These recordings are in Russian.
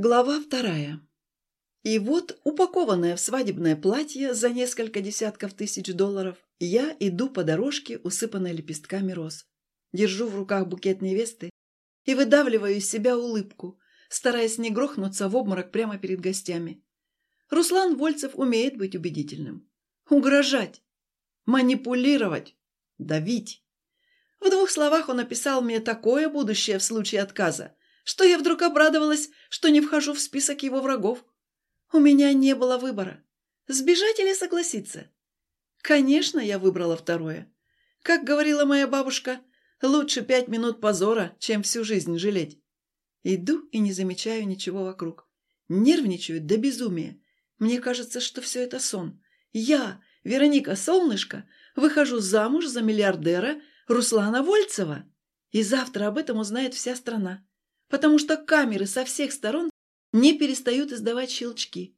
Глава вторая. И вот, упакованная в свадебное платье за несколько десятков тысяч долларов, я иду по дорожке, усыпанной лепестками роз. Держу в руках букет невесты и выдавливаю из себя улыбку, стараясь не грохнуться в обморок прямо перед гостями. Руслан Вольцев умеет быть убедительным. Угрожать, манипулировать, давить. В двух словах он описал мне такое будущее в случае отказа, что я вдруг обрадовалась, что не вхожу в список его врагов. У меня не было выбора. Сбежать или согласиться? Конечно, я выбрала второе. Как говорила моя бабушка, лучше пять минут позора, чем всю жизнь жалеть. Иду и не замечаю ничего вокруг. Нервничаю до безумия. Мне кажется, что все это сон. Я, Вероника Солнышко, выхожу замуж за миллиардера Руслана Вольцева. И завтра об этом узнает вся страна потому что камеры со всех сторон не перестают издавать щелчки.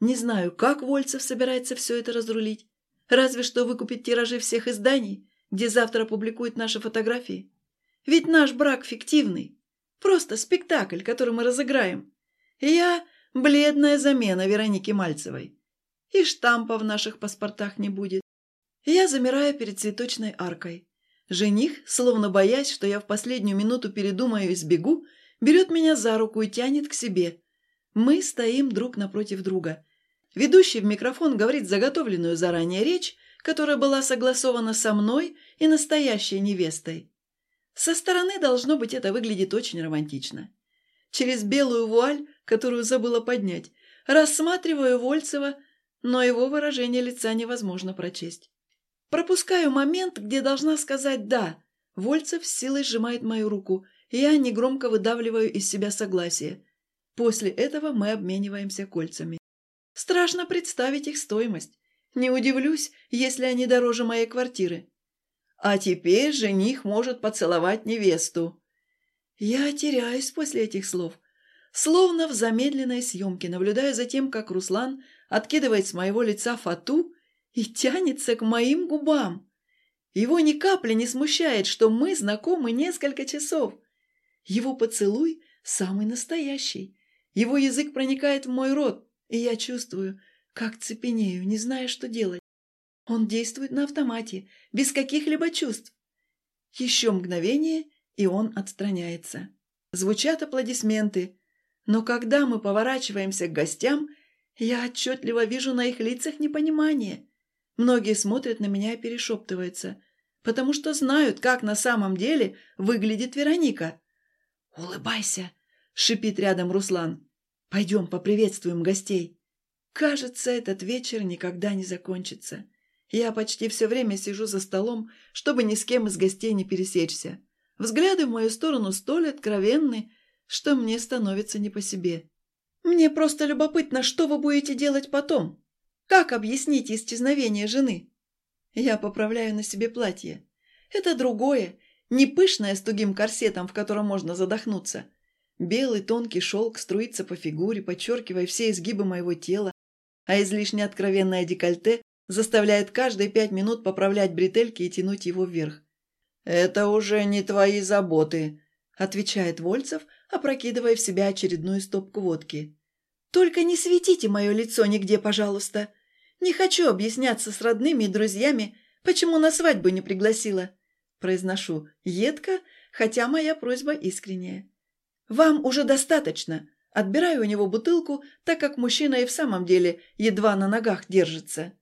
Не знаю, как Вольцев собирается все это разрулить. Разве что выкупить тиражи всех изданий, где завтра публикуют наши фотографии. Ведь наш брак фиктивный. Просто спектакль, который мы разыграем. Я – бледная замена Вероники Мальцевой. И штампа в наших паспортах не будет. Я замираю перед цветочной аркой. Жених, словно боясь, что я в последнюю минуту передумаю и сбегу, берет меня за руку и тянет к себе. Мы стоим друг напротив друга. Ведущий в микрофон говорит заготовленную заранее речь, которая была согласована со мной и настоящей невестой. Со стороны, должно быть, это выглядит очень романтично. Через белую вуаль, которую забыла поднять, рассматриваю Вольцева, но его выражение лица невозможно прочесть. Пропускаю момент, где должна сказать «да». Вольцев с силой сжимает мою руку – я негромко выдавливаю из себя согласие. После этого мы обмениваемся кольцами. Страшно представить их стоимость. Не удивлюсь, если они дороже моей квартиры. А теперь жених может поцеловать невесту. Я теряюсь после этих слов. Словно в замедленной съемке наблюдаю за тем, как Руслан откидывает с моего лица фату и тянется к моим губам. Его ни капли не смущает, что мы знакомы несколько часов. Его поцелуй самый настоящий. Его язык проникает в мой рот, и я чувствую, как цепенею, не зная, что делать. Он действует на автомате, без каких-либо чувств. Еще мгновение, и он отстраняется. Звучат аплодисменты, но когда мы поворачиваемся к гостям, я отчетливо вижу на их лицах непонимание. Многие смотрят на меня и перешептываются, потому что знают, как на самом деле выглядит Вероника. «Улыбайся!» — шипит рядом Руслан. «Пойдем поприветствуем гостей». Кажется, этот вечер никогда не закончится. Я почти все время сижу за столом, чтобы ни с кем из гостей не пересечься. Взгляды в мою сторону столь откровенны, что мне становится не по себе. Мне просто любопытно, что вы будете делать потом. Как объяснить исчезновение жены? Я поправляю на себе платье. Это другое, не пышная с тугим корсетом, в котором можно задохнуться. Белый тонкий шелк струится по фигуре, подчеркивая все изгибы моего тела, а излишне откровенное декольте заставляет каждые пять минут поправлять бретельки и тянуть его вверх. «Это уже не твои заботы», — отвечает Вольцев, опрокидывая в себя очередную стопку водки. «Только не светите мое лицо нигде, пожалуйста. Не хочу объясняться с родными и друзьями, почему на свадьбу не пригласила. Произношу едко, хотя моя просьба искренняя. «Вам уже достаточно!» Отбираю у него бутылку, так как мужчина и в самом деле едва на ногах держится.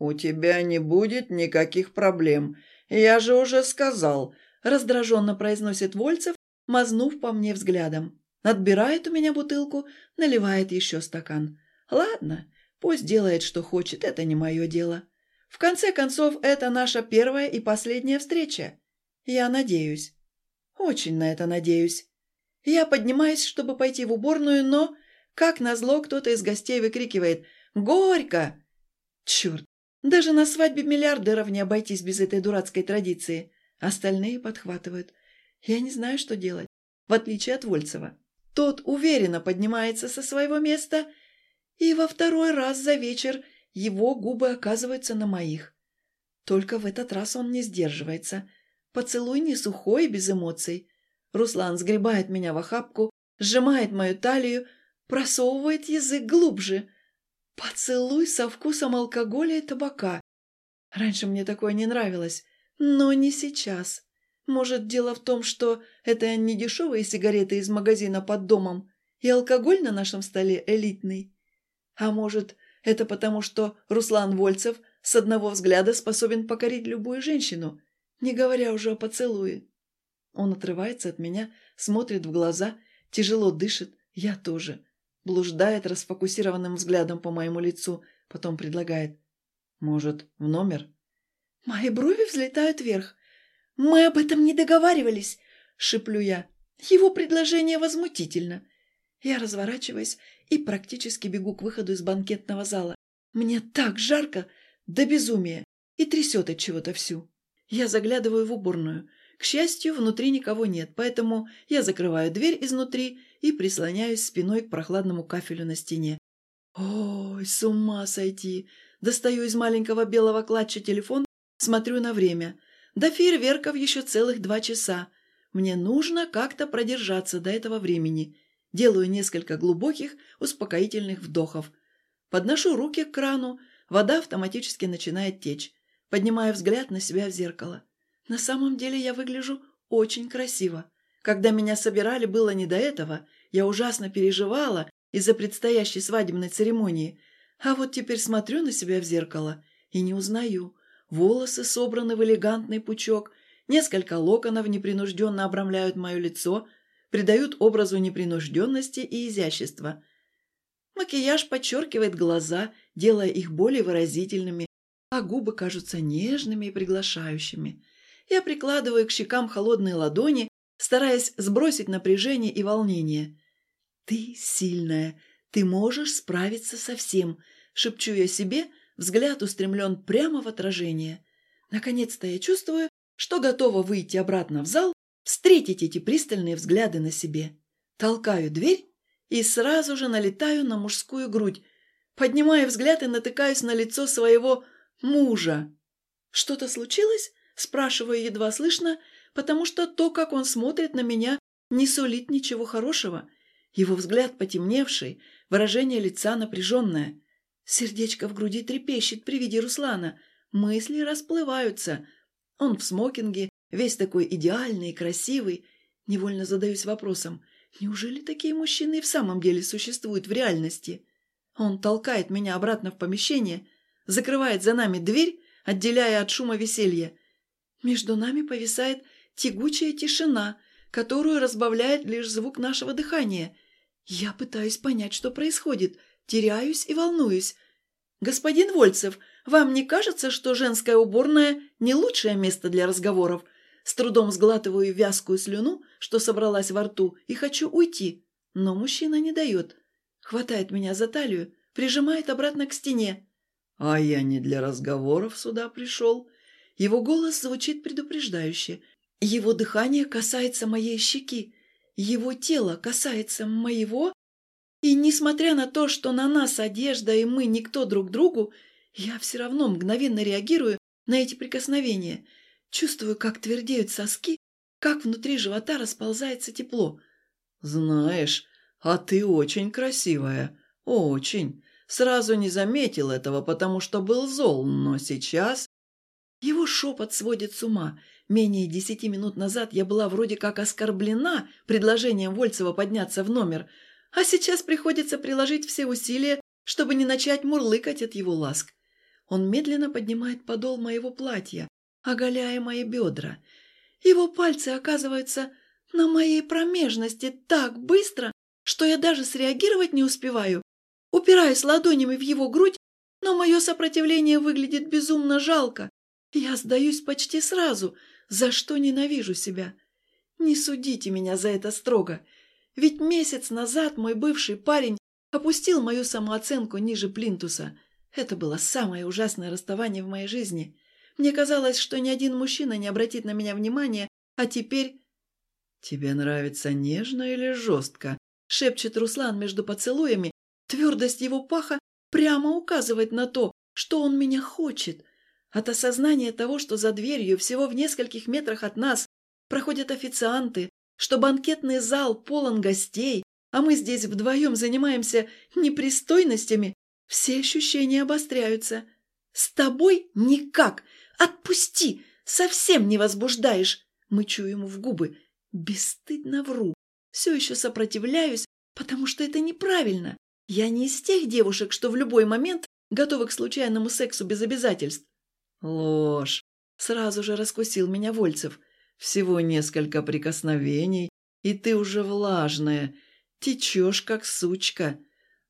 «У тебя не будет никаких проблем. Я же уже сказал», — раздраженно произносит Вольцев, мазнув по мне взглядом. Отбирает у меня бутылку, наливает еще стакан. «Ладно, пусть делает, что хочет, это не мое дело». В конце концов, это наша первая и последняя встреча. Я надеюсь. Очень на это надеюсь. Я поднимаюсь, чтобы пойти в уборную, но, как назло, кто-то из гостей выкрикивает «Горько!» Черт, даже на свадьбе миллиардеров не обойтись без этой дурацкой традиции. Остальные подхватывают. Я не знаю, что делать, в отличие от Вольцева. Тот уверенно поднимается со своего места и во второй раз за вечер его губы оказываются на моих. Только в этот раз он не сдерживается. Поцелуй не сухой, без эмоций. Руслан сгребает меня в охапку, сжимает мою талию, просовывает язык глубже. Поцелуй со вкусом алкоголя и табака. Раньше мне такое не нравилось, но не сейчас. Может, дело в том, что это не дешевые сигареты из магазина под домом, и алкоголь на нашем столе элитный? А может, это потому, что Руслан Вольцев с одного взгляда способен покорить любую женщину, не говоря уже о поцелуе? Он отрывается от меня, смотрит в глаза, тяжело дышит, я тоже. Блуждает расфокусированным взглядом по моему лицу, потом предлагает. «Может, в номер?» Мои брови взлетают вверх. «Мы об этом не договаривались», — шиплю я. «Его предложение возмутительно». Я разворачиваюсь и практически бегу к выходу из банкетного зала. Мне так жарко, до безумия, и трясет от чего-то всю. Я заглядываю в уборную. К счастью, внутри никого нет, поэтому я закрываю дверь изнутри и прислоняюсь спиной к прохладному кафелю на стене. Ой, с ума сойти! Достаю из маленького белого клатча телефон, смотрю на время. До фейерверков еще целых два часа. Мне нужно как-то продержаться до этого времени. Делаю несколько глубоких, успокоительных вдохов. Подношу руки к крану, вода автоматически начинает течь. Поднимаю взгляд на себя в зеркало. На самом деле я выгляжу очень красиво. Когда меня собирали, было не до этого. Я ужасно переживала из-за предстоящей свадебной церемонии. А вот теперь смотрю на себя в зеркало и не узнаю. Волосы собраны в элегантный пучок, несколько локонов непринужденно обрамляют мое лицо, придают образу непринужденности и изящества. Макияж подчеркивает глаза, делая их более выразительными, а губы кажутся нежными и приглашающими. Я прикладываю к щекам холодные ладони, стараясь сбросить напряжение и волнение. «Ты сильная, ты можешь справиться со всем», — шепчу я себе, взгляд устремлен прямо в отражение. Наконец-то я чувствую, что готова выйти обратно в зал, встретить эти пристальные взгляды на себе. Толкаю дверь и сразу же налетаю на мужскую грудь, поднимаю взгляд и натыкаюсь на лицо своего мужа. «Что-то случилось?» Спрашиваю едва слышно, потому что то, как он смотрит на меня, не сулит ничего хорошего. Его взгляд потемневший, выражение лица напряженное. Сердечко в груди трепещет при виде Руслана. Мысли расплываются. Он в смокинге, весь такой идеальный и красивый. Невольно задаюсь вопросом, неужели такие мужчины в самом деле существуют в реальности? Он толкает меня обратно в помещение, закрывает за нами дверь, отделяя от шума веселья. Между нами повисает тягучая тишина, которую разбавляет лишь звук нашего дыхания. Я пытаюсь понять, что происходит, теряюсь и волнуюсь. «Господин Вольцев, вам не кажется, что женская уборная не лучшее место для разговоров?» С трудом сглатываю вязкую слюну, что собралась во рту, и хочу уйти. Но мужчина не дает. Хватает меня за талию, прижимает обратно к стене. «А я не для разговоров сюда пришел», его голос звучит предупреждающе. Его дыхание касается моей щеки. Его тело касается моего. И несмотря на то, что на нас одежда и мы никто друг другу, я все равно мгновенно реагирую на эти прикосновения. Чувствую, как твердеют соски, как внутри живота расползается тепло. «Знаешь, а ты очень красивая. Очень. Сразу не заметил этого, потому что был зол, но сейчас его шепот сводит с ума. Менее десяти минут назад я была вроде как оскорблена предложением Вольцева подняться в номер, а сейчас приходится приложить все усилия, чтобы не начать мурлыкать от его ласк. Он медленно поднимает подол моего платья, оголяя мои бедра. Его пальцы оказываются на моей промежности так быстро, что я даже среагировать не успеваю. Упираюсь ладонями в его грудь, но мое сопротивление выглядит безумно жалко. Я сдаюсь почти сразу, за что ненавижу себя. Не судите меня за это строго, ведь месяц назад мой бывший парень опустил мою самооценку ниже плинтуса. Это было самое ужасное расставание в моей жизни. Мне казалось, что ни один мужчина не обратит на меня внимания, а теперь... «Тебе нравится нежно или жестко?» — шепчет Руслан между поцелуями. Твердость его паха прямо указывает на то, что он меня хочет — от осознания того, что за дверью, всего в нескольких метрах от нас, проходят официанты, что банкетный зал полон гостей, а мы здесь вдвоем занимаемся непристойностями, все ощущения обостряются. С тобой никак. Отпусти. Совсем не возбуждаешь. Мычу ему в губы. Бесстыдно вру. Все еще сопротивляюсь, потому что это неправильно. Я не из тех девушек, что в любой момент готовы к случайному сексу без обязательств. Ложь. Сразу же раскусил меня Вольцев. Всего несколько прикосновений, и ты уже влажная. Течешь, как сучка.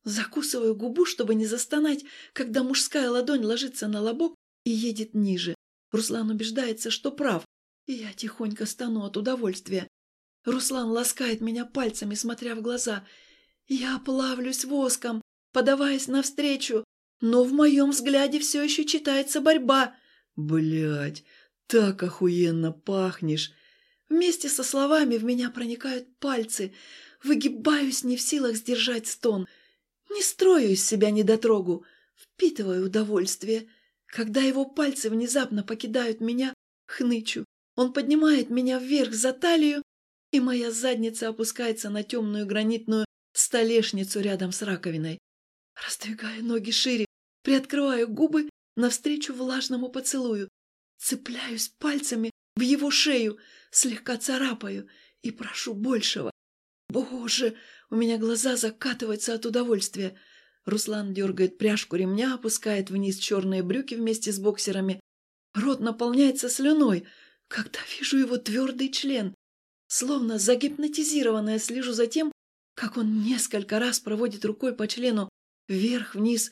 Закусываю губу, чтобы не застонать, когда мужская ладонь ложится на лобок и едет ниже. Руслан убеждается, что прав, и я тихонько стану от удовольствия. Руслан ласкает меня пальцами, смотря в глаза. Я плавлюсь воском, подаваясь навстречу, но в моем взгляде все еще читается борьба. Блять, так охуенно пахнешь. Вместе со словами в меня проникают пальцы. Выгибаюсь, не в силах сдержать стон. Не строю из себя недотрогу. Впитываю удовольствие. Когда его пальцы внезапно покидают меня, хнычу. Он поднимает меня вверх за талию, и моя задница опускается на темную гранитную столешницу рядом с раковиной. Раздвигаю ноги шире, приоткрываю губы навстречу влажному поцелую. Цепляюсь пальцами в его шею, слегка царапаю и прошу большего. Боже, у меня глаза закатываются от удовольствия. Руслан дергает пряжку ремня, опускает вниз черные брюки вместе с боксерами. Рот наполняется слюной, когда вижу его твердый член. Словно загипнотизированная слежу за тем, как он несколько раз проводит рукой по члену вверх-вниз,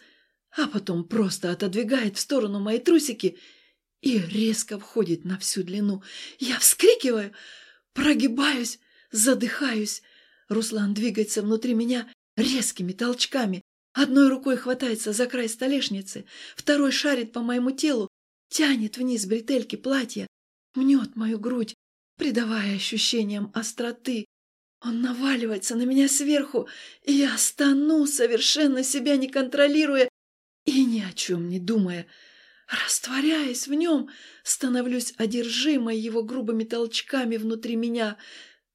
а потом просто отодвигает в сторону мои трусики и резко входит на всю длину. Я вскрикиваю, прогибаюсь, задыхаюсь. Руслан двигается внутри меня резкими толчками. Одной рукой хватается за край столешницы, второй шарит по моему телу, тянет вниз бретельки платья, мнет мою грудь, придавая ощущениям остроты. Он наваливается на меня сверху, и я стану, совершенно себя не контролируя и ни о чем не думая. Растворяясь в нем, становлюсь одержимой его грубыми толчками внутри меня.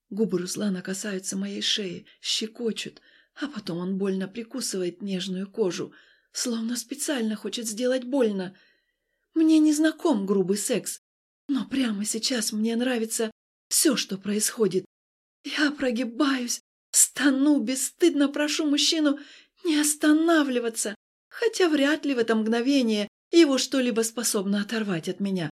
Губы Руслана касаются моей шеи, щекочут, а потом он больно прикусывает нежную кожу, словно специально хочет сделать больно. Мне не знаком грубый секс, но прямо сейчас мне нравится все, что происходит. Я прогибаюсь, стану, бесстыдно прошу мужчину не останавливаться, хотя вряд ли в это мгновение его что-либо способно оторвать от меня.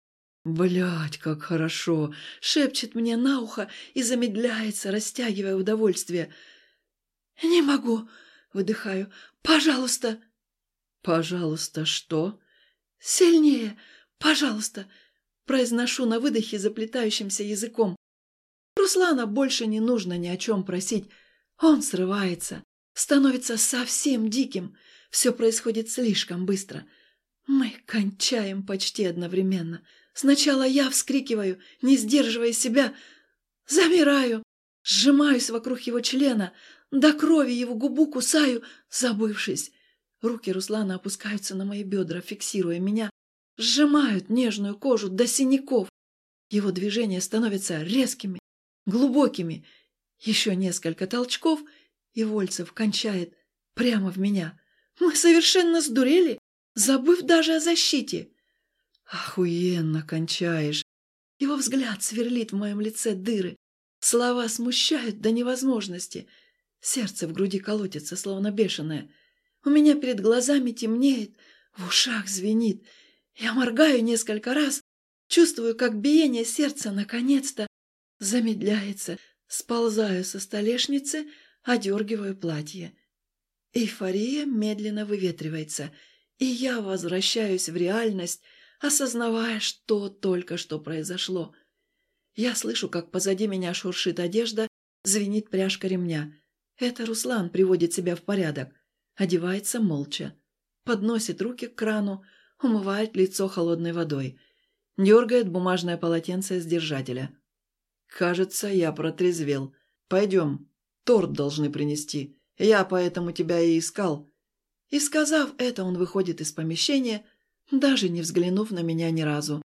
Блять, как хорошо!» — шепчет мне на ухо и замедляется, растягивая удовольствие. «Не могу!» — выдыхаю. «Пожалуйста!» «Пожалуйста, что?» «Сильнее! Пожалуйста!» Произношу на выдохе заплетающимся языком. Руслана больше не нужно ни о чем просить. Он срывается, становится совсем диким. Все происходит слишком быстро. Мы кончаем почти одновременно. Сначала я вскрикиваю, не сдерживая себя. Замираю, сжимаюсь вокруг его члена, до крови его губу кусаю, забывшись. Руки Руслана опускаются на мои бедра, фиксируя меня, сжимают нежную кожу до синяков. Его движения становятся резкими, глубокими. Еще несколько толчков, и Вольцев кончает прямо в меня. Мы совершенно сдурели, забыв даже о защите. Охуенно кончаешь. Его взгляд сверлит в моем лице дыры. Слова смущают до невозможности. Сердце в груди колотится, словно бешеное. У меня перед глазами темнеет, в ушах звенит. Я моргаю несколько раз, чувствую, как биение сердца наконец-то замедляется, сползаю со столешницы, одергиваю платье. Эйфория медленно выветривается, и я возвращаюсь в реальность, осознавая, что только что произошло. Я слышу, как позади меня шуршит одежда, звенит пряжка ремня. Это Руслан приводит себя в порядок. Одевается молча. Подносит руки к крану, умывает лицо холодной водой. Дергает бумажное полотенце с держателя. «Кажется, я протрезвел. Пойдем. Торт должны принести. Я поэтому тебя и искал». И сказав это, он выходит из помещения, даже не взглянув на меня ни разу.